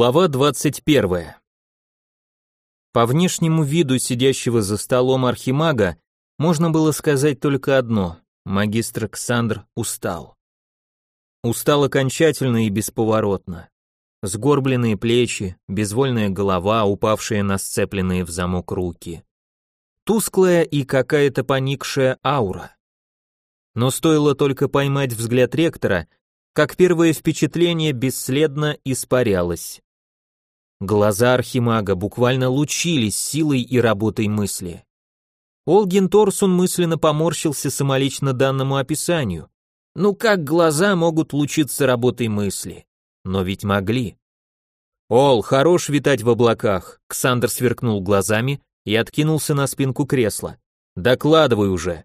Глава 21. По внешнему виду сидящего за столом архимага можно было сказать только одно – магистр Ксандр устал. Устал окончательно и бесповоротно. Сгорбленные плечи, безвольная голова, упавшие на сцепленные в замок руки. Тусклая и какая-то поникшая аура. Но стоило только поймать взгляд ректора – как первое впечатление бесследно испарялось. Глаза архимага буквально лучились силой и работой мысли. Олгин Торсун мысленно поморщился самолично данному описанию. Ну как глаза могут лучиться работой мысли? Но ведь могли. Ол, хорош витать в облаках. Ксандр сверкнул глазами и откинулся на спинку кресла. Докладывай уже.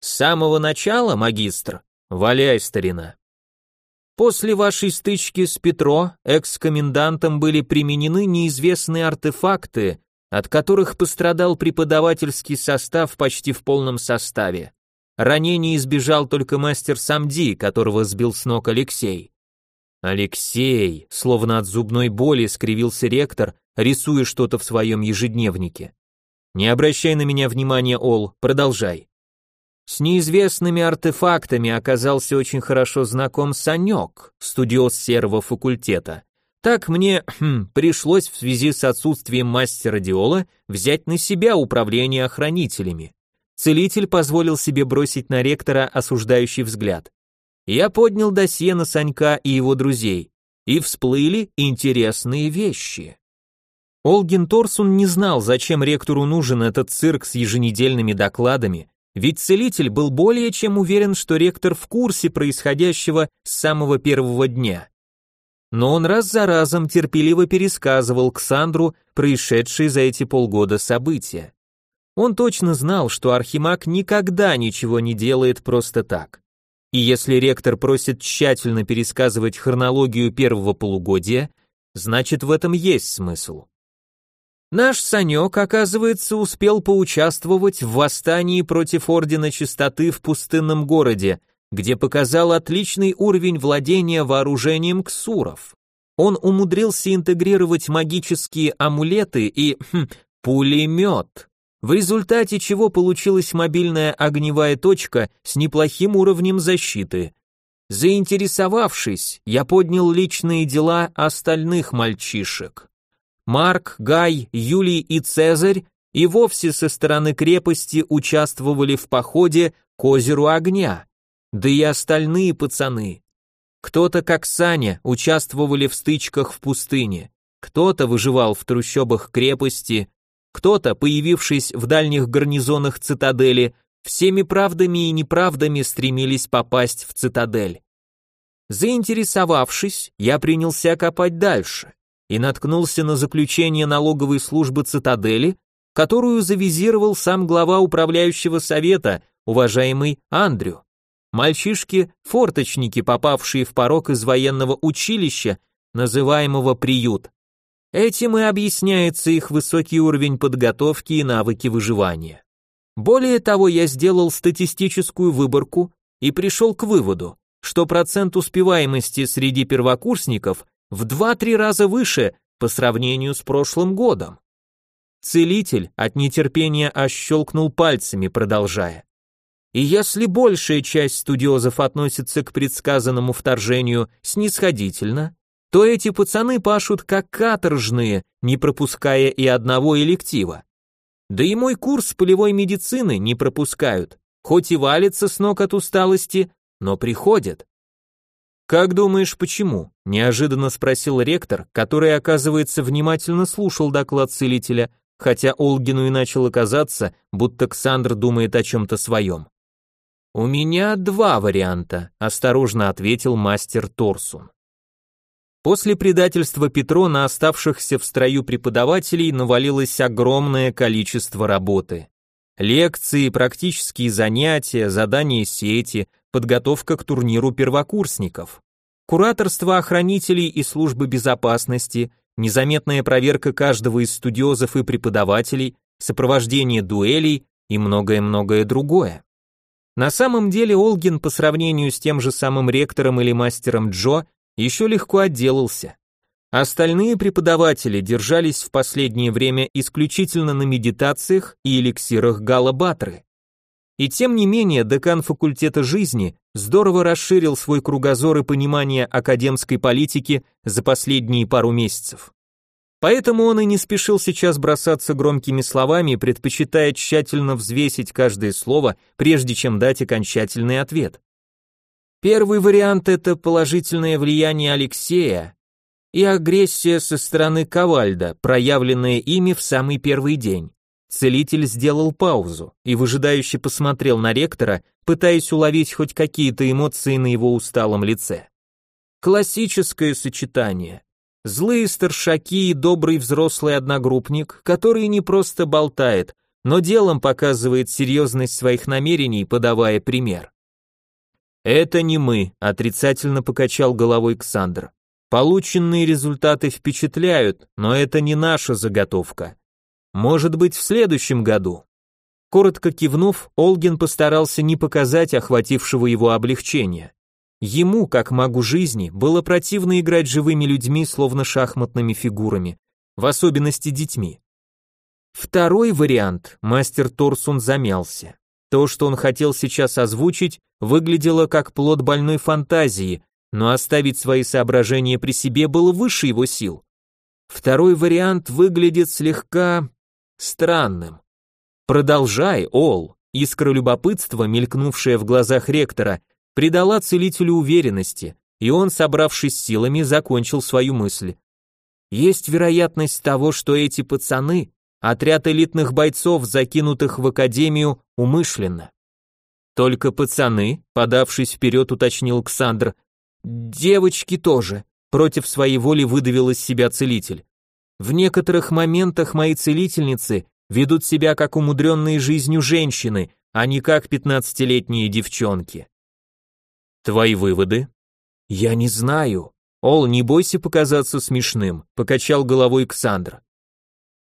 С самого начала, магистр. Валяй, старина. После вашей стычки с Петро экс-комендантом были применены неизвестные артефакты, от которых пострадал преподавательский состав почти в полном составе. Ранений избежал только мастер Самди, которого сбил с ног Алексей. Алексей, словно от зубной боли, скривился ректор, рисуя что-то в своем ежедневнике. Не обращай на меня внимания, Ол, продолжай. С неизвестными артефактами оказался очень хорошо знаком Санек, студиоз серого факультета. Так мне хм, пришлось в связи с отсутствием мастера Диола взять на себя управление охранителями. Целитель позволил себе бросить на ректора осуждающий взгляд. Я поднял досье на Санька и его друзей, и всплыли интересные вещи. Олгин Торсун не знал, зачем ректору нужен этот цирк с еженедельными докладами, ведь целитель был более чем уверен, что ректор в курсе происходящего с самого первого дня. Но он раз за разом терпеливо пересказывал Ксандру происшедшие за эти полгода события. Он точно знал, что Архимаг никогда ничего не делает просто так. И если ректор просит тщательно пересказывать хронологию первого полугодия, значит в этом есть смысл. Наш Санек, оказывается, успел поучаствовать в восстании против Ордена Чистоты в пустынном городе, где показал отличный уровень владения вооружением ксуров. Он умудрился интегрировать магические амулеты и хм, пулемет, в результате чего получилась мобильная огневая точка с неплохим уровнем защиты. Заинтересовавшись, я поднял личные дела остальных мальчишек. Марк, Гай, Юлий и Цезарь и вовсе со стороны крепости участвовали в походе к озеру огня. Да и остальные пацаны. Кто-то, как Саня, участвовали в стычках в пустыне, кто-то выживал в трущобах крепости, кто-то, появившись в дальних гарнизонах цитадели, всеми правдами и неправдами стремились попасть в цитадель. Заинтересовавшись, я принялся копать дальше и наткнулся на заключение налоговой службы цитадели, которую завизировал сам глава управляющего совета, уважаемый Андрю. Мальчишки-форточники, попавшие в порог из военного училища, называемого приют. Этим и объясняется их высокий уровень подготовки и навыки выживания. Более того, я сделал статистическую выборку и пришел к выводу, что процент успеваемости среди первокурсников в 2-3 раза выше по сравнению с прошлым годом. Целитель от нетерпения ощелкнул пальцами, продолжая. И если большая часть студиозов относится к предсказанному вторжению снисходительно, то эти пацаны пашут как каторжные, не пропуская и одного электива. Да и мой курс полевой медицины не пропускают, хоть и валится с ног от усталости, но приходят. «Как думаешь, почему?» – неожиданно спросил ректор, который, оказывается, внимательно слушал доклад целителя, хотя Олгину и начало казаться, будто Ксандр думает о чем-то своем. «У меня два варианта», – осторожно ответил мастер Торсун. После предательства Петро на оставшихся в строю преподавателей навалилось огромное количество работы. Лекции, практические занятия, задания сети, подготовка к турниру первокурсников. Кураторство охранителей и службы безопасности, незаметная проверка каждого из студиозов и преподавателей, сопровождение дуэлей и многое-многое другое. На самом деле Олгин по сравнению с тем же самым ректором или мастером Джо еще легко отделался. Остальные преподаватели держались в последнее время исключительно на медитациях и эликсирах Галабатры. И тем не менее декан факультета жизни здорово расширил свой кругозор и понимание академской политики за последние пару месяцев. Поэтому он и не спешил сейчас бросаться громкими словами, предпочитая тщательно взвесить каждое слово, прежде чем дать окончательный ответ. Первый вариант – это положительное влияние Алексея, и агрессия со стороны Ковальда, проявленная ими в самый первый день. Целитель сделал паузу и выжидающе посмотрел на ректора, пытаясь уловить хоть какие-то эмоции на его усталом лице. Классическое сочетание. Злые старшаки и добрый взрослый одногруппник, который не просто болтает, но делом показывает серьезность своих намерений, подавая пример. «Это не мы», — отрицательно покачал головой Ксандр. Полученные результаты впечатляют, но это не наша заготовка. Может быть, в следующем году. Коротко кивнув, Олгин постарался не показать охватившего его облегчения. Ему, как магу жизни, было противно играть живыми людьми, словно шахматными фигурами, в особенности детьми. Второй вариант, мастер Торсун замялся. То, что он хотел сейчас озвучить, выглядело как плод больной фантазии, но оставить свои соображения при себе было выше его сил. Второй вариант выглядит слегка странным. Продолжай, Ол. Искра любопытства, мелькнувшая в глазах ректора, придала целителю уверенности, и он, собравшись силами, закончил свою мысль. Есть вероятность того, что эти пацаны — отряд элитных бойцов, закинутых в академию умышленно. Только пацаны, подавшись вперед, уточнил Ксандр, Девочки тоже, против своей воли выдавил из себя целитель. В некоторых моментах мои целительницы ведут себя как умудренные жизнью женщины, а не как пятнадцатилетние девчонки. Твои выводы? Я не знаю. Ол, не бойся показаться смешным, покачал головой Ксандр.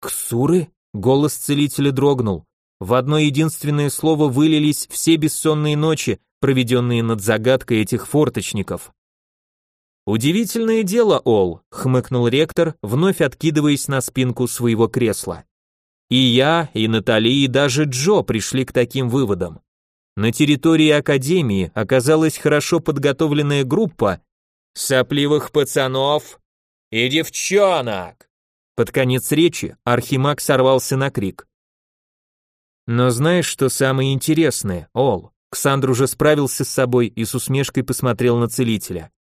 Ксуры? Голос целителя дрогнул. В одно единственное слово вылились все бессонные ночи, проведенные над загадкой этих форточников. Удивительное дело, Ол, хмыкнул ректор, вновь откидываясь на спинку своего кресла. И я, и Натали, и даже Джо пришли к таким выводам. На территории академии оказалась хорошо подготовленная группа сопливых пацанов и девчонок. Под конец речи Архимаг сорвался на крик. Но знаешь, что самое интересное, Ол? Ксандр уже справился с собой и с усмешкой посмотрел на целителя.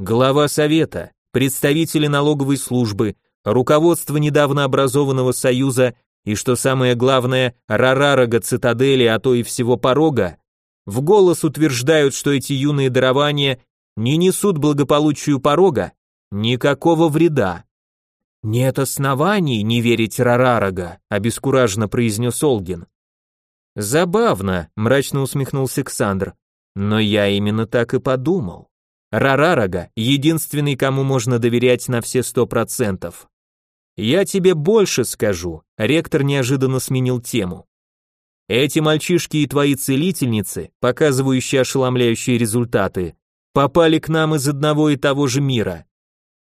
Глава совета, представители налоговой службы, руководство недавно образованного союза и, что самое главное, Рарарага цитадели, а то и всего порога, в голос утверждают, что эти юные дарования не несут благополучию порога никакого вреда. Нет оснований не верить Рарарага, обескураженно произнес Олгин. Забавно, мрачно усмехнулся Александр. Но я именно так и подумал. Рарарага — единственный, кому можно доверять на все сто процентов. Я тебе больше скажу, ректор неожиданно сменил тему. Эти мальчишки и твои целительницы, показывающие ошеломляющие результаты, попали к нам из одного и того же мира.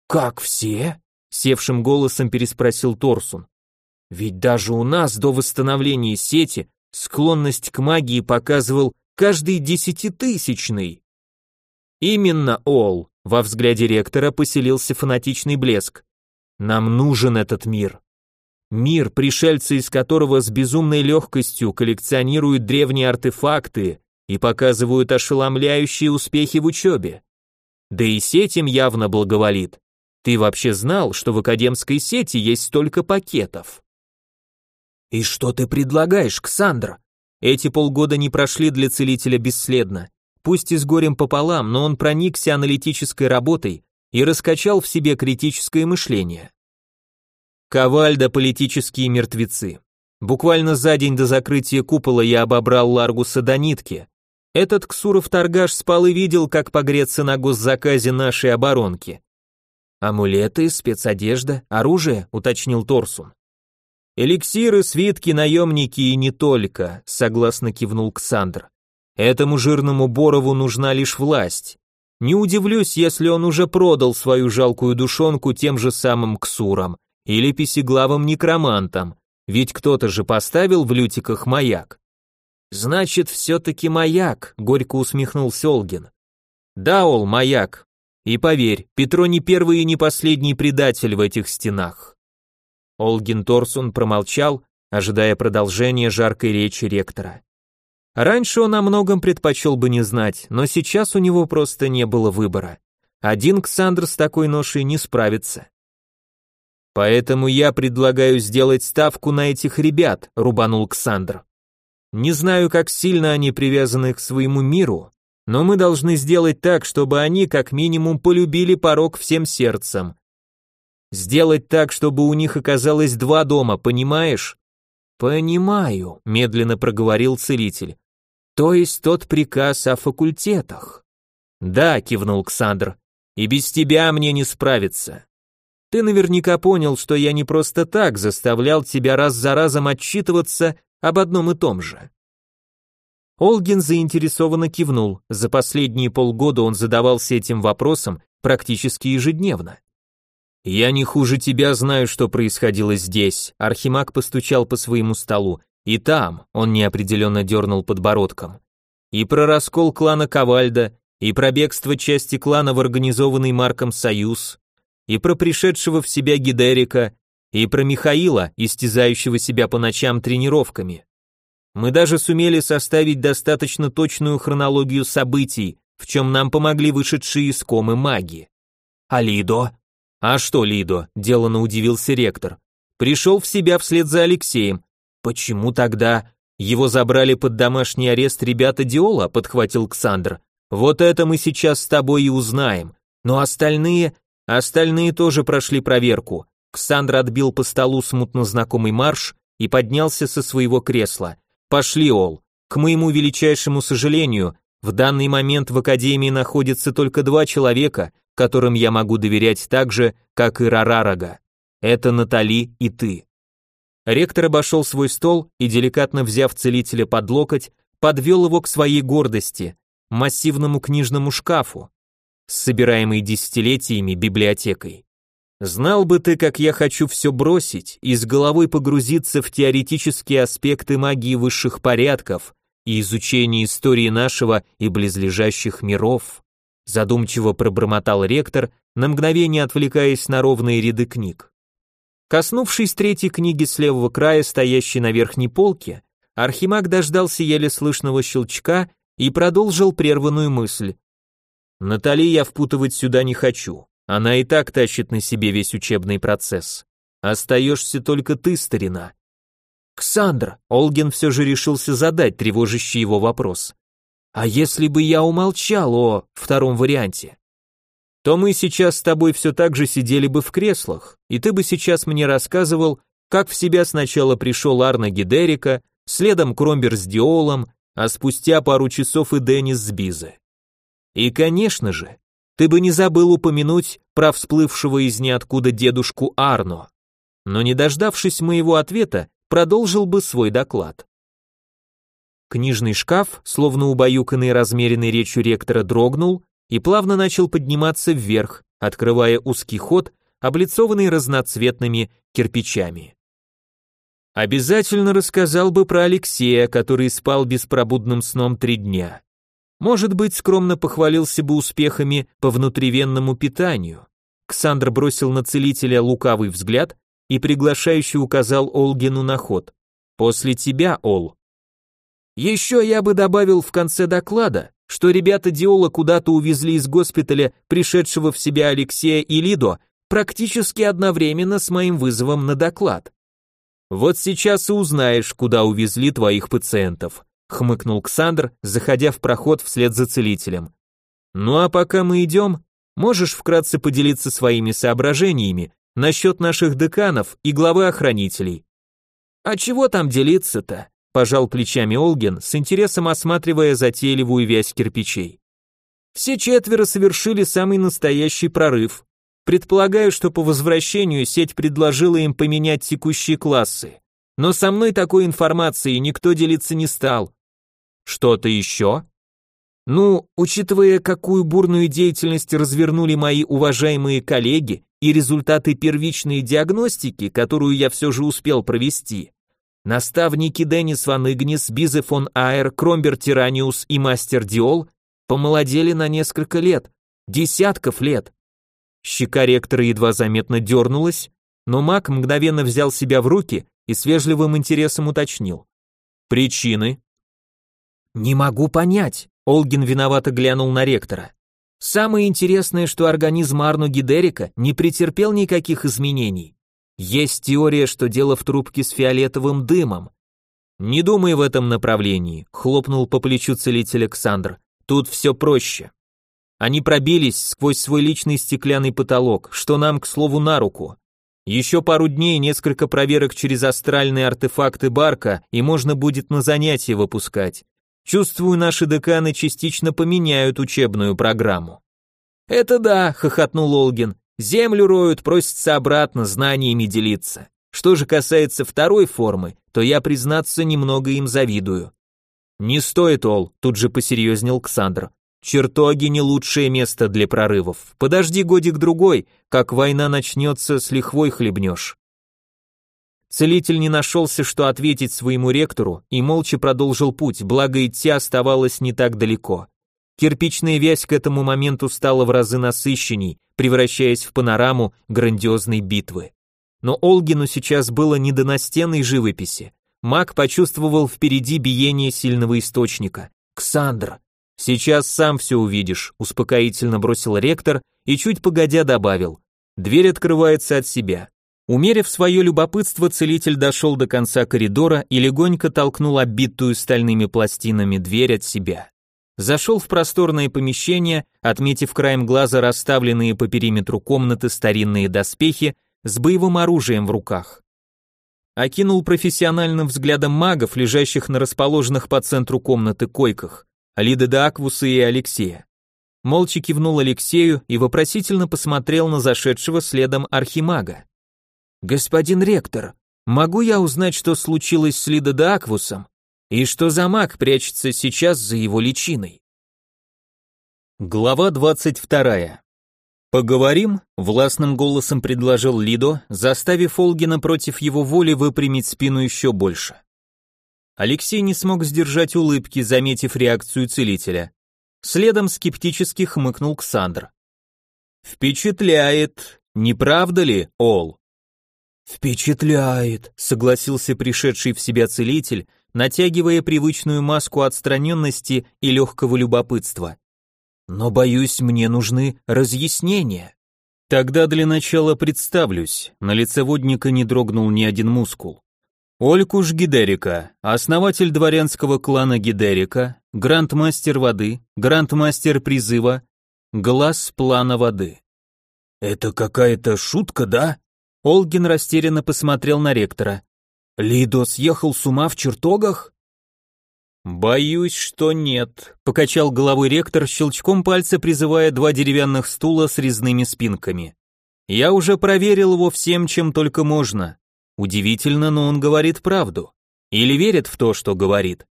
Как все? севшим голосом переспросил Торсун. Ведь даже у нас до восстановления сети склонность к магии показывал каждый десятитысячный. Именно Ол. Во взгляде ректора поселился фанатичный блеск. Нам нужен этот мир. Мир, пришельцы из которого с безумной легкостью коллекционируют древние артефакты и показывают ошеломляющие успехи в учебе. Да и сеть им явно благоволит. Ты вообще знал, что в академской сети есть столько пакетов? И что ты предлагаешь, Ксандра? Эти полгода не прошли для целителя бесследно. Пусть и с горем пополам, но он проникся аналитической работой и раскачал в себе критическое мышление. Ковальда политические мертвецы. Буквально за день до закрытия купола я обобрал Ларгуса до нитки. Этот Ксуров торгаш спал и видел, как погреться на госзаказе нашей оборонки. Амулеты, спецодежда, оружие, уточнил Торсун. Эликсиры, свитки, наемники и не только, согласно кивнул Ксандр. Этому жирному Борову нужна лишь власть. Не удивлюсь, если он уже продал свою жалкую душонку тем же самым Ксурам или писеглавым некромантам, ведь кто-то же поставил в лютиках маяк. Значит, все-таки маяк, горько усмехнулся Олгин. Да, Ол, маяк. И поверь, Петро не первый и не последний предатель в этих стенах. Олгин Торсун промолчал, ожидая продолжения жаркой речи ректора. Раньше он о многом предпочел бы не знать, но сейчас у него просто не было выбора. Один Ксандр с такой ношей не справится. Поэтому я предлагаю сделать ставку на этих ребят, рубанул Ксандр. Не знаю, как сильно они привязаны к своему миру, но мы должны сделать так, чтобы они как минимум полюбили порог всем сердцем. Сделать так, чтобы у них оказалось два дома, понимаешь? Понимаю, медленно проговорил целитель. То есть тот приказ о факультетах. Да, кивнул Ксандр. И без тебя мне не справиться. Ты наверняка понял, что я не просто так заставлял тебя раз за разом отчитываться об одном и том же. Олгин заинтересованно кивнул. За последние полгода он задавался этим вопросом практически ежедневно. Я не хуже тебя знаю, что происходило здесь. Архимаг постучал по своему столу. И там, он неопределенно дернул подбородком. И про раскол клана Ковальда, и про бегство части клана в организованный Марком Союз, и про пришедшего в себя Гидерика, и про Михаила, истязающего себя по ночам тренировками. Мы даже сумели составить достаточно точную хронологию событий, в чем нам помогли вышедшие из комы маги. А Лидо? А что Лидо? Делано удивился ректор. Пришел в себя вслед за Алексеем. Почему тогда? Его забрали под домашний арест ребята Диола, подхватил Ксандр. Вот это мы сейчас с тобой и узнаем. Но остальные, Остальные тоже прошли проверку. Ксандр отбил по столу смутно знакомый марш и поднялся со своего кресла. Пошли, Ол. К моему величайшему сожалению, в данный момент в академии находится только два человека, которым я могу доверять так же, как и Рарарага. Это Натали и ты. Ректор обошел свой стол и, деликатно взяв целителя под локоть, подвел его к своей гордости, массивному книжному шкафу, с собираемой десятилетиями библиотекой. Знал бы ты, как я хочу все бросить и с головой погрузиться в теоретические аспекты магии высших порядков и изучение истории нашего и близлежащих миров, задумчиво пробормотал ректор, на мгновение отвлекаясь на ровные ряды книг. Коснувшись третьей книги с левого края, стоящей на верхней полке, Архимаг дождался еле слышного щелчка и продолжил прерванную мысль. Натали я впутывать сюда не хочу. Она и так тащит на себе весь учебный процесс. Остаешься только ты, старина. Ксандр, Олген все же решился задать тревожащий его вопрос. А если бы я умолчал о втором варианте? То мы сейчас с тобой все так же сидели бы в креслах, и ты бы сейчас мне рассказывал, как в себя сначала пришел Арна Гидерика, следом Кромбер с Диолом, а спустя пару часов и Деннис с Бизе. И, конечно же, ты бы не забыл упомянуть про всплывшего из ниоткуда дедушку Арно. Но не дождавшись моего ответа, продолжил бы свой доклад. Книжный шкаф, словно убаюканный размеренной речью ректора, дрогнул и плавно начал подниматься вверх, открывая узкий ход, облицованный разноцветными кирпичами. Обязательно рассказал бы про Алексея, который спал беспробудным сном три дня. Может быть, скромно похвалился бы успехами по внутривенному питанию. Ксандр бросил на целителя лукавый взгляд и приглашающе указал Олгину на ход. «После тебя, Ол». Еще я бы добавил в конце доклада, что ребята Диола куда-то увезли из госпиталя пришедшего в себя Алексея и Лидо практически одновременно с моим вызовом на доклад. Вот сейчас и узнаешь, куда увезли твоих пациентов хмыкнул Ксандр, заходя в проход вслед за целителем. Ну а пока мы идем, можешь вкратце поделиться своими соображениями насчет наших деканов и главы охранителей. А чего там делиться-то? Пожал плечами Олген, с интересом осматривая затейливую вязь кирпичей. Все четверо совершили самый настоящий прорыв. Предполагаю, что по возвращению сеть предложила им поменять текущие классы. Но со мной такой информацией никто делиться не стал. Что-то еще? Ну, учитывая, какую бурную деятельность развернули мои уважаемые коллеги и результаты первичной диагностики, которую я все же успел провести, наставники Деннис Ван Игнис, Бизе фон Айр, Кромбер Тираниус и Мастер Диол помолодели на несколько лет, десятков лет. Щека ректора едва заметно дернулась, но маг мгновенно взял себя в руки и с вежливым интересом уточнил. Причины? Не могу понять. Олгин виновато глянул на ректора. Самое интересное, что организм Арну Гидерика не претерпел никаких изменений. Есть теория, что дело в трубке с фиолетовым дымом. Не думай в этом направлении, хлопнул по плечу целитель Александр. Тут все проще. Они пробились сквозь свой личный стеклянный потолок, что нам, к слову, на руку. Еще пару дней, несколько проверок через астральные артефакты Барка, и можно будет на занятия выпускать. Чувствую, наши деканы частично поменяют учебную программу. Это да, хохотнул Олгин. Землю роют, просятся обратно знаниями делиться. Что же касается второй формы, то я, признаться, немного им завидую. Не стоит, Ол, тут же посерьезнел Ксандр. Чертоги не лучшее место для прорывов. Подожди годик-другой, как война начнется, с лихвой хлебнешь. Целитель не нашелся, что ответить своему ректору, и молча продолжил путь, благо идти оставалось не так далеко. Кирпичная вязь к этому моменту стала в разы насыщенней, превращаясь в панораму грандиозной битвы. Но Олгину сейчас было не до настенной живописи. Маг почувствовал впереди биение сильного источника. «Ксандр!» «Сейчас сам все увидишь», — успокоительно бросил ректор и чуть погодя добавил. «Дверь открывается от себя. Умерив свое любопытство, целитель дошел до конца коридора и легонько толкнул оббитую стальными пластинами дверь от себя. Зашел в просторное помещение, отметив краем глаза расставленные по периметру комнаты старинные доспехи с боевым оружием в руках. Окинул профессиональным взглядом магов, лежащих на расположенных по центру комнаты койках, Алиды де Аквуса и Алексея. Молча кивнул Алексею и вопросительно посмотрел на зашедшего следом архимага. «Господин ректор, могу я узнать, что случилось с Лидо де Аквусом? И что за маг прячется сейчас за его личиной?» Глава двадцать вторая. «Поговорим?» — властным голосом предложил Лидо, заставив Олгина против его воли выпрямить спину еще больше. Алексей не смог сдержать улыбки, заметив реакцию целителя. Следом скептически хмыкнул Ксандр. «Впечатляет, не правда ли, Ол?» «Впечатляет», — согласился пришедший в себя целитель, натягивая привычную маску отстраненности и легкого любопытства. «Но, боюсь, мне нужны разъяснения». «Тогда для начала представлюсь», на лице водника не дрогнул ни один мускул. Олькуш Гидерика, основатель дворянского клана Гидерика, грандмастер воды, грандмастер призыва, глаз плана воды. «Это какая-то шутка, да?» Олгин растерянно посмотрел на ректора. «Лидо съехал с ума в чертогах?» «Боюсь, что нет», — покачал головой ректор, щелчком пальца призывая два деревянных стула с резными спинками. «Я уже проверил его всем, чем только можно. Удивительно, но он говорит правду. Или верит в то, что говорит.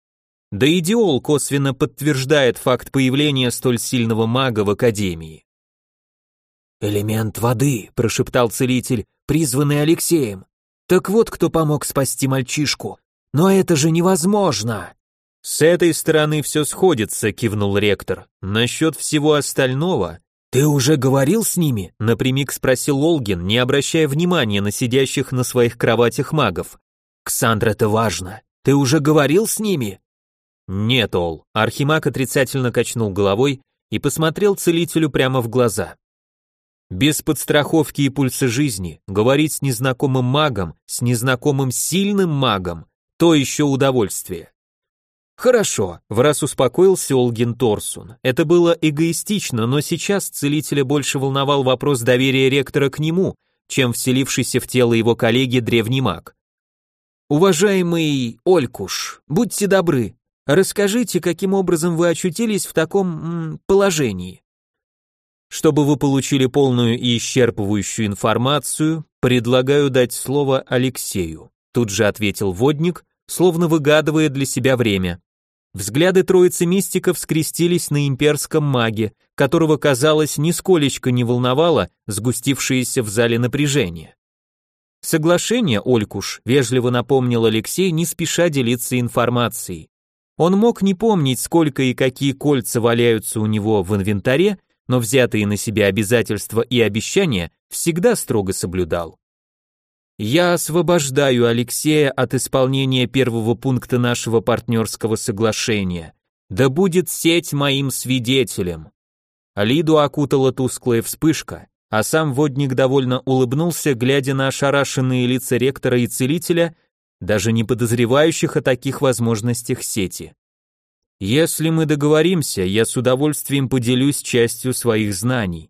Да и Диол косвенно подтверждает факт появления столь сильного мага в Академии. «Элемент воды», — прошептал целитель, призванный Алексеем. «Так вот, кто помог спасти мальчишку. Но это же невозможно!» «С этой стороны все сходится», — кивнул ректор. «Насчет всего остального...» «Ты уже говорил с ними?» — напрямик спросил Олгин, не обращая внимания на сидящих на своих кроватях магов. «Ксандр, это важно. Ты уже говорил с ними?» «Нет, Ол». Архимаг отрицательно качнул головой и посмотрел целителю прямо в глаза. Без подстраховки и пульса жизни говорить с незнакомым магом, с незнакомым сильным магом, то еще удовольствие. Хорошо, в раз успокоился Олгин Торсун. Это было эгоистично, но сейчас целителя больше волновал вопрос доверия ректора к нему, чем вселившийся в тело его коллеги древний маг. Уважаемый Олькуш, будьте добры, расскажите, каким образом вы очутились в таком м, положении. Чтобы вы получили полную и исчерпывающую информацию, предлагаю дать слово Алексею. Тут же ответил водник, словно выгадывая для себя время. Взгляды троицы мистиков скрестились на имперском маге, которого, казалось, нисколечко не волновало сгустившееся в зале напряжение. Соглашение, Олькуш, вежливо напомнил Алексей, не спеша делиться информацией. Он мог не помнить, сколько и какие кольца валяются у него в инвентаре, но взятые на себя обязательства и обещания всегда строго соблюдал. Я освобождаю Алексея от исполнения первого пункта нашего партнерского соглашения. Да будет сеть моим свидетелем. Лиду окутала тусклая вспышка, а сам водник довольно улыбнулся, глядя на ошарашенные лица ректора и целителя, даже не подозревающих о таких возможностях сети. Если мы договоримся, я с удовольствием поделюсь частью своих знаний.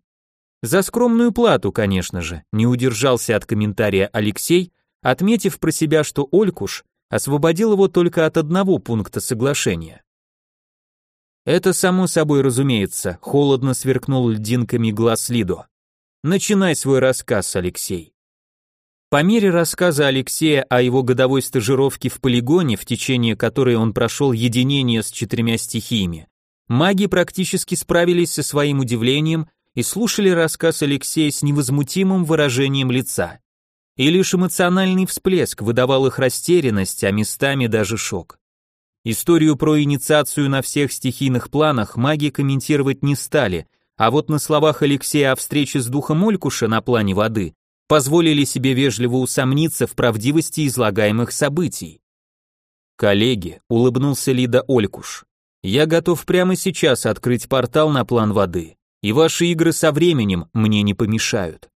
За скромную плату, конечно же, не удержался от комментария Алексей, отметив про себя, что Олькуш освободил его только от одного пункта соглашения. Это само собой разумеется, холодно сверкнул льдинками глаз Лидо. Начинай свой рассказ, Алексей. По мере рассказа Алексея о его годовой стажировке в полигоне, в течение которой он прошел единение с четырьмя стихиями, маги практически справились со своим удивлением и слушали рассказ Алексея с невозмутимым выражением лица. И лишь эмоциональный всплеск выдавал их растерянность, а местами даже шок. Историю про инициацию на всех стихийных планах маги комментировать не стали, а вот на словах Алексея о встрече с духом Олькуша на плане воды позволили себе вежливо усомниться в правдивости излагаемых событий. «Коллеги», — улыбнулся Лида Олькуш, — «я готов прямо сейчас открыть портал на план воды и ваши игры со временем мне не помешают.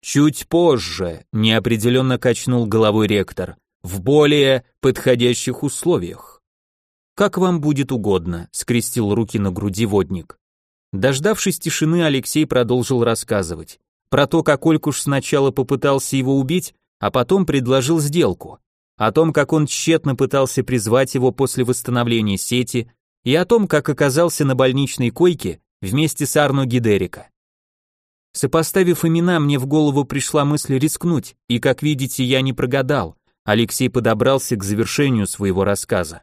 Чуть позже, неопределенно качнул головой ректор, в более подходящих условиях. Как вам будет угодно, скрестил руки на груди водник. Дождавшись тишины, Алексей продолжил рассказывать про то, как Олькуш сначала попытался его убить, а потом предложил сделку, о том, как он тщетно пытался призвать его после восстановления сети, и о том, как оказался на больничной койке вместе с Арно Гидерика. Сопоставив имена, мне в голову пришла мысль рискнуть, и, как видите, я не прогадал. Алексей подобрался к завершению своего рассказа.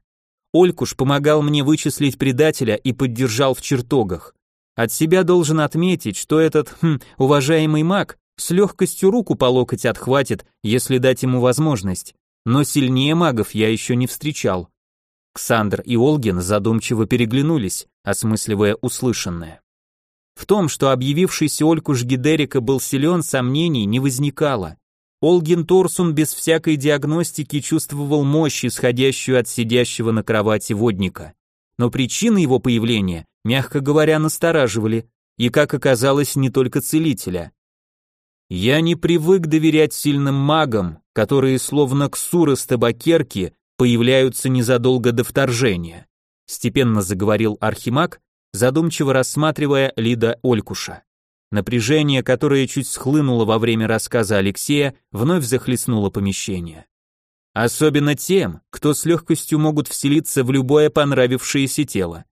Олькуш помогал мне вычислить предателя и поддержал в чертогах. От себя должен отметить, что этот, хм, уважаемый маг с легкостью руку по локоть отхватит, если дать ему возможность. Но сильнее магов я еще не встречал. Ксандр и Олгин задумчиво переглянулись, осмысливая услышанное. В том, что объявившийся Олькуш Гидерика был силен, сомнений не возникало. Олгин Торсун без всякой диагностики чувствовал мощь, исходящую от сидящего на кровати водника. Но причины его появления, мягко говоря, настораживали, и, как оказалось, не только целителя. Я не привык доверять сильным магам, которые, словно ксуры с табакерки, появляются незадолго до вторжения, степенно заговорил Архимаг, задумчиво рассматривая Лида Олькуша. Напряжение, которое чуть схлынуло во время рассказа Алексея, вновь захлестнуло помещение. Особенно тем, кто с легкостью могут вселиться в любое понравившееся тело.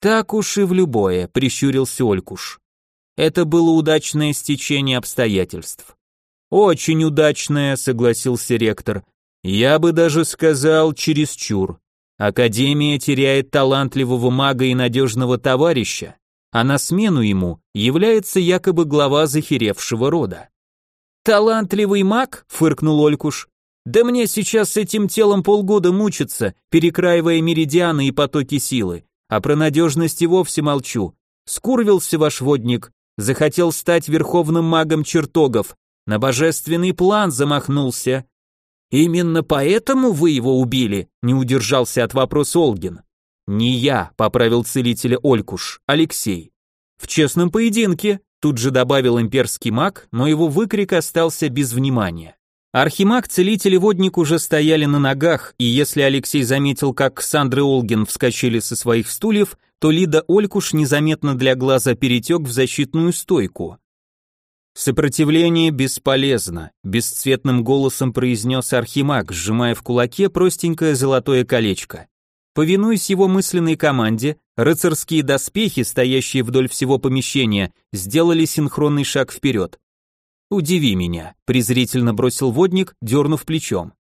Так уж и в любое, прищурился Олькуш. Это было удачное стечение обстоятельств. Очень удачное, согласился ректор. Я бы даже сказал чересчур. Академия теряет талантливого мага и надежного товарища, а на смену ему является якобы глава захеревшего рода. «Талантливый маг?» — фыркнул Олькуш. «Да мне сейчас с этим телом полгода мучиться, перекраивая меридианы и потоки силы, а про надежность и вовсе молчу. Скурвился ваш водник, захотел стать верховным магом чертогов, на божественный план замахнулся, Именно поэтому вы его убили? Не удержался от вопроса Олгин. Не я, поправил целителя Олькуш, Алексей. В честном поединке, тут же добавил имперский маг, но его выкрик остался без внимания. Архимаг, целитель и водник уже стояли на ногах, и если Алексей заметил, как Сандра и Олгин вскочили со своих стульев, то Лида Олькуш незаметно для глаза перетек в защитную стойку. Сопротивление бесполезно, бесцветным голосом произнес Архимаг, сжимая в кулаке простенькое золотое колечко. Повинуясь его мысленной команде, рыцарские доспехи, стоящие вдоль всего помещения, сделали синхронный шаг вперед. «Удиви меня», — презрительно бросил водник, дернув плечом.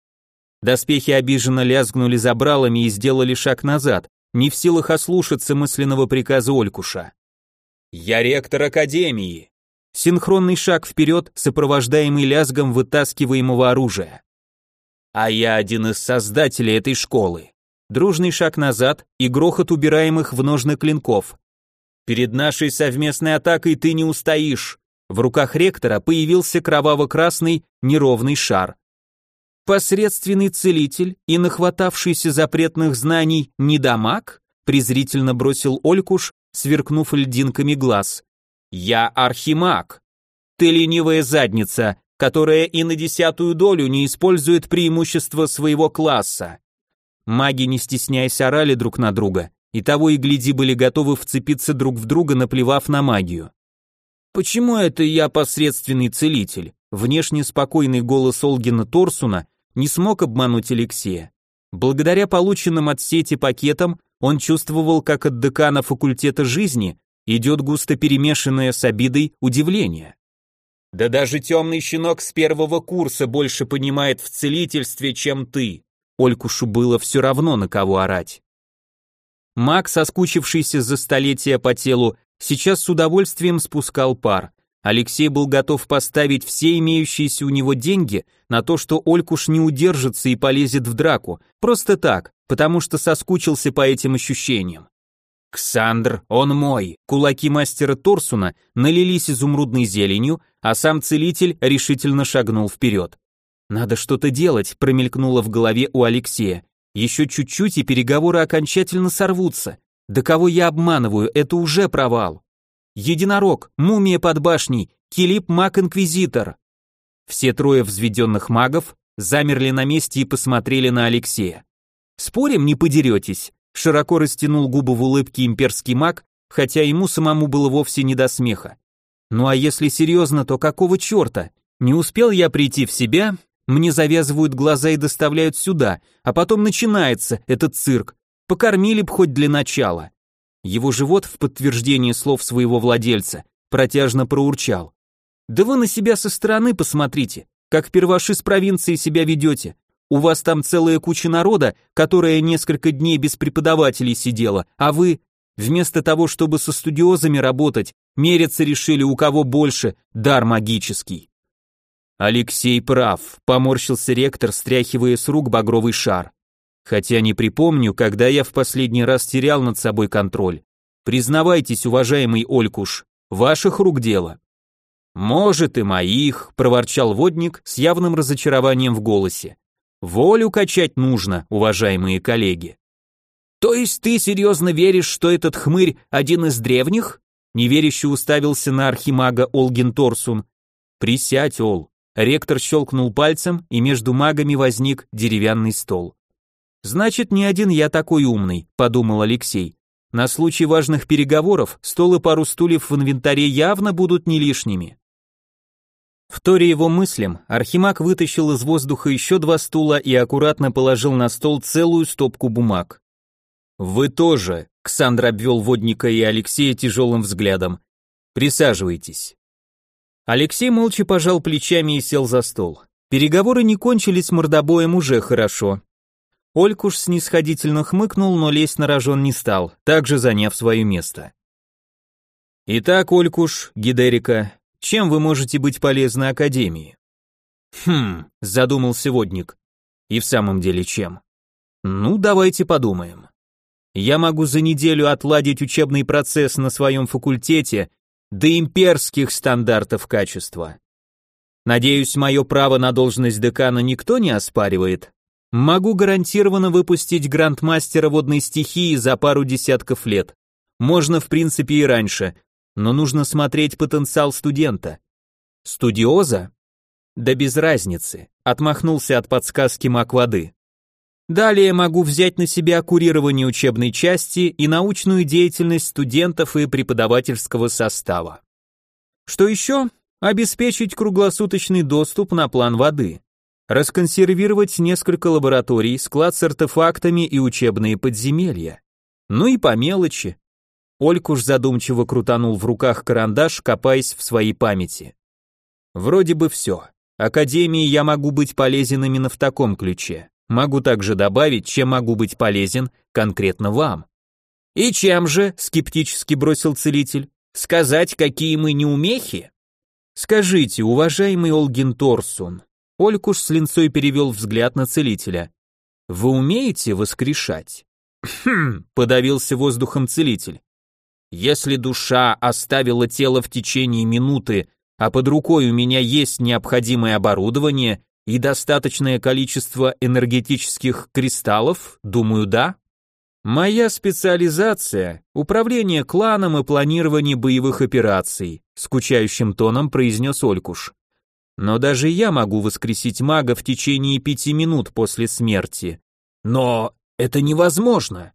Доспехи обиженно лязгнули забралами и сделали шаг назад, не в силах ослушаться мысленного приказа Олькуша. «Я ректор Академии!» Синхронный шаг вперед, сопровождаемый лязгом вытаскиваемого оружия. «А я один из создателей этой школы!» Дружный шаг назад и грохот убираемых в ножны клинков. «Перед нашей совместной атакой ты не устоишь!» В руках ректора появился кроваво-красный неровный шар. Посредственный целитель и нахватавшийся запретных знаний недомаг презрительно бросил Олькуш, сверкнув льдинками глаз. «Я архимаг. Ты ленивая задница, которая и на десятую долю не использует преимущества своего класса». Маги, не стесняясь, орали друг на друга, и того и гляди были готовы вцепиться друг в друга, наплевав на магию. «Почему это я посредственный целитель?» Внешне спокойный голос Олгина Торсуна не смог обмануть Алексея. Благодаря полученным от сети пакетам он чувствовал, как от декана факультета жизни идет густо перемешанное с обидой удивление. Да даже темный щенок с первого курса больше понимает в целительстве, чем ты. Олькушу было все равно, на кого орать. Маг, соскучившийся за столетия по телу, сейчас с удовольствием спускал пар. Алексей был готов поставить все имеющиеся у него деньги на то, что Олькуш не удержится и полезет в драку, просто так, потому что соскучился по этим ощущениям. «Ксандр, он мой!» Кулаки мастера Торсуна налились изумрудной зеленью, а сам целитель решительно шагнул вперед. «Надо что-то делать», промелькнуло в голове у Алексея. «Еще чуть-чуть, и переговоры окончательно сорвутся. Да кого я обманываю, это уже провал». Единорог, мумия под башней, Килип маг-инквизитор. Все трое взведенных магов замерли на месте и посмотрели на Алексея. «Спорим, не подеретесь?» Широко растянул губы в улыбке имперский маг, хотя ему самому было вовсе не до смеха. «Ну а если серьезно, то какого черта? Не успел я прийти в себя, мне завязывают глаза и доставляют сюда, а потом начинается этот цирк. Покормили б хоть для начала». Его живот в подтверждение слов своего владельца протяжно проурчал. «Да вы на себя со стороны посмотрите, как перваши с провинции себя ведете. У вас там целая куча народа, которая несколько дней без преподавателей сидела, а вы, вместо того, чтобы со студиозами работать, мериться решили, у кого больше дар магический. Алексей прав, поморщился ректор, стряхивая с рук багровый шар. Хотя не припомню, когда я в последний раз терял над собой контроль. Признавайтесь, уважаемый Олькуш, ваших рук дело. Может и моих, проворчал водник с явным разочарованием в голосе. Волю качать нужно, уважаемые коллеги. То есть ты серьезно веришь, что этот хмырь один из древних? Неверяще уставился на архимага Олгин Торсун. Присядь, Ол. Ректор щелкнул пальцем, и между магами возник деревянный стол. Значит, не один я такой умный, подумал Алексей. На случай важных переговоров стол и пару стульев в инвентаре явно будут не лишними. Вторя его мыслям, Архимаг вытащил из воздуха еще два стула и аккуратно положил на стол целую стопку бумаг. «Вы тоже», — Ксандр обвел водника и Алексея тяжелым взглядом. «Присаживайтесь». Алексей молча пожал плечами и сел за стол. Переговоры не кончились мордобоем уже хорошо. Олькуш снисходительно хмыкнул, но лезть на рожон не стал, также заняв свое место. «Итак, Олькуш, Гидерика, чем вы можете быть полезны Академии? Хм, задумался водник. И в самом деле чем? Ну, давайте подумаем. Я могу за неделю отладить учебный процесс на своем факультете до имперских стандартов качества. Надеюсь, мое право на должность декана никто не оспаривает. Могу гарантированно выпустить грандмастера водной стихии за пару десятков лет. Можно, в принципе, и раньше, но нужно смотреть потенциал студента. Студиоза? Да без разницы, отмахнулся от подсказки маг воды. Далее могу взять на себя курирование учебной части и научную деятельность студентов и преподавательского состава. Что еще? Обеспечить круглосуточный доступ на план воды. Расконсервировать несколько лабораторий, склад с артефактами и учебные подземелья. Ну и по мелочи. Олькуш задумчиво крутанул в руках карандаш, копаясь в своей памяти. Вроде бы все. Академии я могу быть полезен именно в таком ключе. Могу также добавить, чем могу быть полезен конкретно вам. И чем же, скептически бросил целитель, сказать, какие мы неумехи? Скажите, уважаемый Олгин Торсун, Олькуш с линцой перевел взгляд на целителя. Вы умеете воскрешать? Хм, подавился воздухом целитель. Если душа оставила тело в течение минуты, а под рукой у меня есть необходимое оборудование, и достаточное количество энергетических кристаллов? Думаю, да. Моя специализация – управление кланом и планирование боевых операций, скучающим тоном произнес Олькуш. Но даже я могу воскресить мага в течение пяти минут после смерти. Но это невозможно.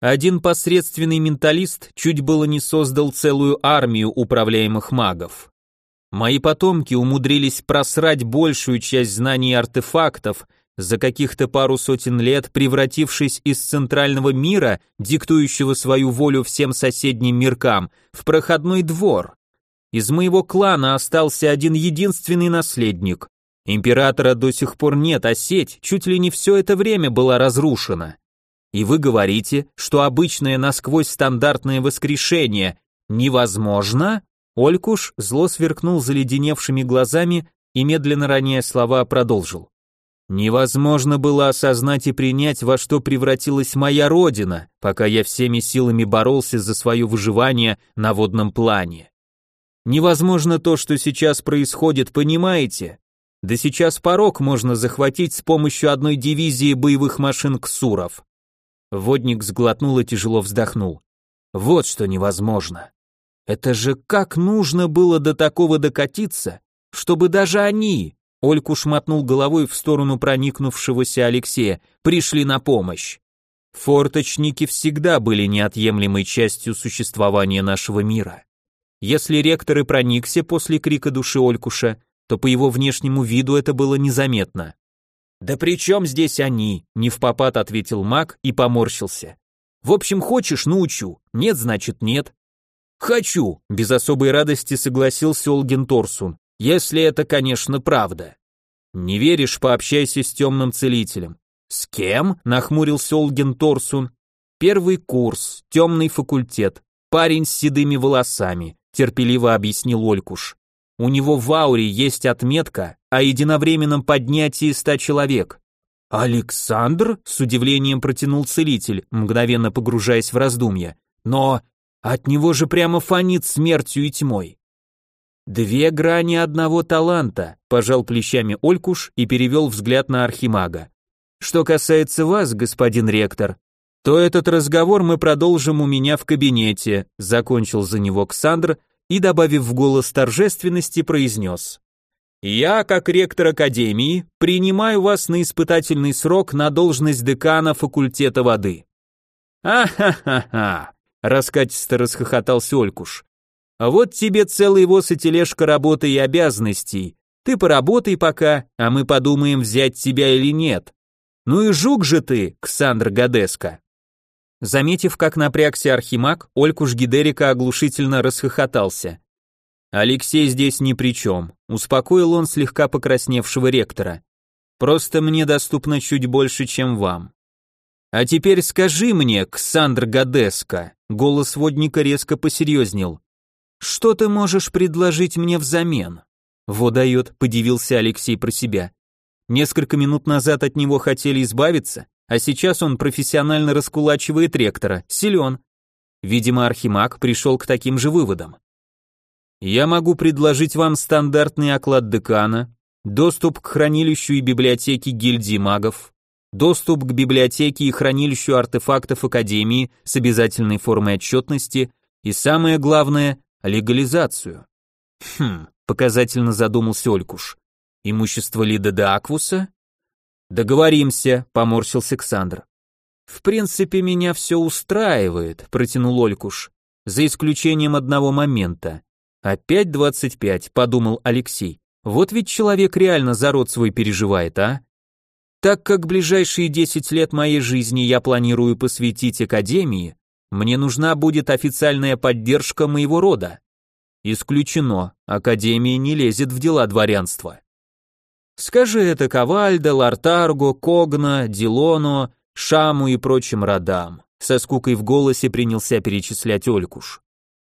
Один посредственный менталист чуть было не создал целую армию управляемых магов. Мои потомки умудрились просрать большую часть знаний артефактов, за каких-то пару сотен лет превратившись из центрального мира, диктующего свою волю всем соседним миркам, в проходной двор. Из моего клана остался один единственный наследник. Императора до сих пор нет, а сеть чуть ли не все это время была разрушена. И вы говорите, что обычное насквозь стандартное воскрешение невозможно? Олькуш зло сверкнул заледеневшими глазами и, медленно роняя слова, продолжил. Невозможно было осознать и принять, во что превратилась моя родина, пока я всеми силами боролся за свое выживание на водном плане. Невозможно то, что сейчас происходит, понимаете? Да сейчас порог можно захватить с помощью одной дивизии боевых машин ксуров. Водник сглотнул и тяжело вздохнул. Вот что невозможно. Это же как нужно было до такого докатиться, чтобы даже они, Ольку шмотнул головой в сторону проникнувшегося Алексея, пришли на помощь. Форточники всегда были неотъемлемой частью существования нашего мира. Если ректор и проникся после крика души Олькуша, то по его внешнему виду это было незаметно. «Да при чем здесь они?» — не в попад ответил маг и поморщился. «В общем, хочешь — научу, нет, значит нет. «Хочу», — без особой радости согласился Олген Торсун, «если это, конечно, правда». «Не веришь, пообщайся с темным целителем». «С кем?» — нахмурился Олген Торсун. «Первый курс, темный факультет, парень с седыми волосами», — терпеливо объяснил Олькуш. «У него в ауре есть отметка о единовременном поднятии ста человек». «Александр?» — с удивлением протянул целитель, мгновенно погружаясь в раздумья. «Но от него же прямо фонит смертью и тьмой. Две грани одного таланта, пожал плечами Олькуш и перевел взгляд на архимага. Что касается вас, господин ректор, то этот разговор мы продолжим у меня в кабинете, закончил за него Ксандр и, добавив в голос торжественности, произнес. Я, как ректор Академии, принимаю вас на испытательный срок на должность декана факультета воды. А-ха-ха-ха, раскатисто расхохотался Олькуш. Вот тебе целый воз и тележка работы и обязанностей. Ты поработай пока, а мы подумаем, взять тебя или нет. Ну и жук же ты, Ксандр Гадеска. Заметив, как напрягся Архимаг, Олькуш Гидерика оглушительно расхохотался. Алексей здесь ни при чем, успокоил он слегка покрасневшего ректора. Просто мне доступно чуть больше, чем вам. А теперь скажи мне, Ксандр Гадеска, голос водника резко посерьезнел. Что ты можешь предложить мне взамен? Во дает, подивился Алексей про себя. Несколько минут назад от него хотели избавиться, а сейчас он профессионально раскулачивает ректора, силен. Видимо, Архимаг пришел к таким же выводам. Я могу предложить вам стандартный оклад декана, доступ к хранилищу и библиотеке гильдии магов, доступ к библиотеке и хранилищу артефактов Академии с обязательной формой отчетности и, самое главное, легализацию. Хм, показательно задумался Олькуш. Имущество Лида де Аквуса? Договоримся, поморщился Александр. В принципе, меня все устраивает, протянул Олькуш, за исключением одного момента. Опять 25, подумал Алексей. Вот ведь человек реально за род свой переживает, а? Так как ближайшие 10 лет моей жизни я планирую посвятить академии, мне нужна будет официальная поддержка моего рода. Исключено, академия не лезет в дела дворянства. Скажи это Ковальдо, Лартарго, Когна, Дилоно, Шаму и прочим родам. Со скукой в голосе принялся перечислять Олькуш.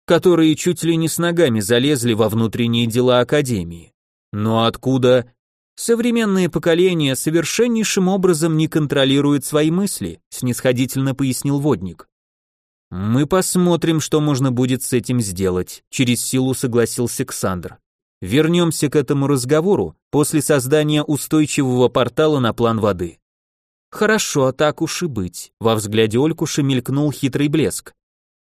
Которые чуть ли не с ногами залезли во внутренние дела академии. Но откуда Современное поколение совершеннейшим образом не контролирует свои мысли, снисходительно пояснил водник. Мы посмотрим, что можно будет с этим сделать, через силу согласился Ксандр. Вернемся к этому разговору после создания устойчивого портала на план воды. Хорошо, так уж и быть. Во взгляде Олькуша мелькнул хитрый блеск.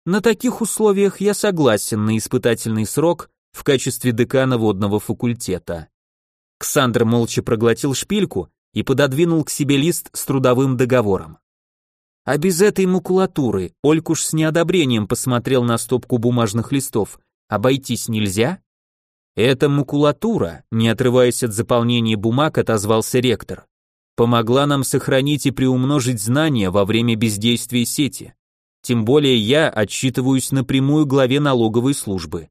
На таких условиях я согласен на испытательный срок в качестве декана водного факультета. Ксандр молча проглотил шпильку и пододвинул к себе лист с трудовым договором. А без этой макулатуры Олькуш с неодобрением посмотрел на стопку бумажных листов. Обойтись нельзя? Это макулатура, не отрываясь от заполнения бумаг, отозвался ректор. Помогла нам сохранить и приумножить знания во время бездействия сети. Тем более я отчитываюсь напрямую главе налоговой службы.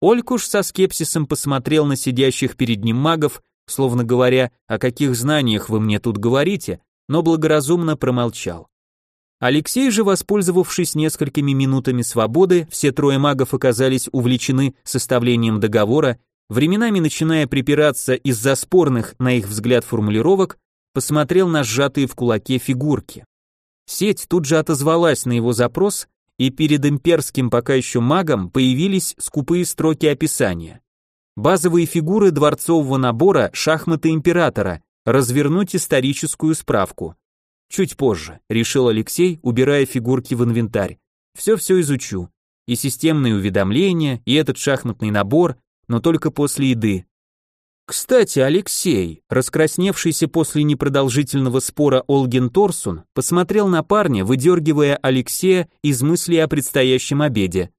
Олькуш со скепсисом посмотрел на сидящих перед ним магов, словно говоря, о каких знаниях вы мне тут говорите, но благоразумно промолчал. Алексей же, воспользовавшись несколькими минутами свободы, все трое магов оказались увлечены составлением договора, временами начиная припираться из-за спорных, на их взгляд, формулировок, посмотрел на сжатые в кулаке фигурки. Сеть тут же отозвалась на его запрос и перед имперским пока еще магом появились скупые строки описания. Базовые фигуры дворцового набора шахматы императора, развернуть историческую справку. Чуть позже, решил Алексей, убирая фигурки в инвентарь. Все-все изучу. И системные уведомления, и этот шахматный набор, но только после еды. Кстати, Алексей, раскрасневшийся после непродолжительного спора Олген Торсун, посмотрел на парня, выдергивая Алексея из мысли о предстоящем обеде.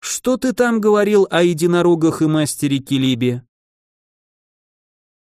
«Что ты там говорил о единорогах и мастере Килибе?»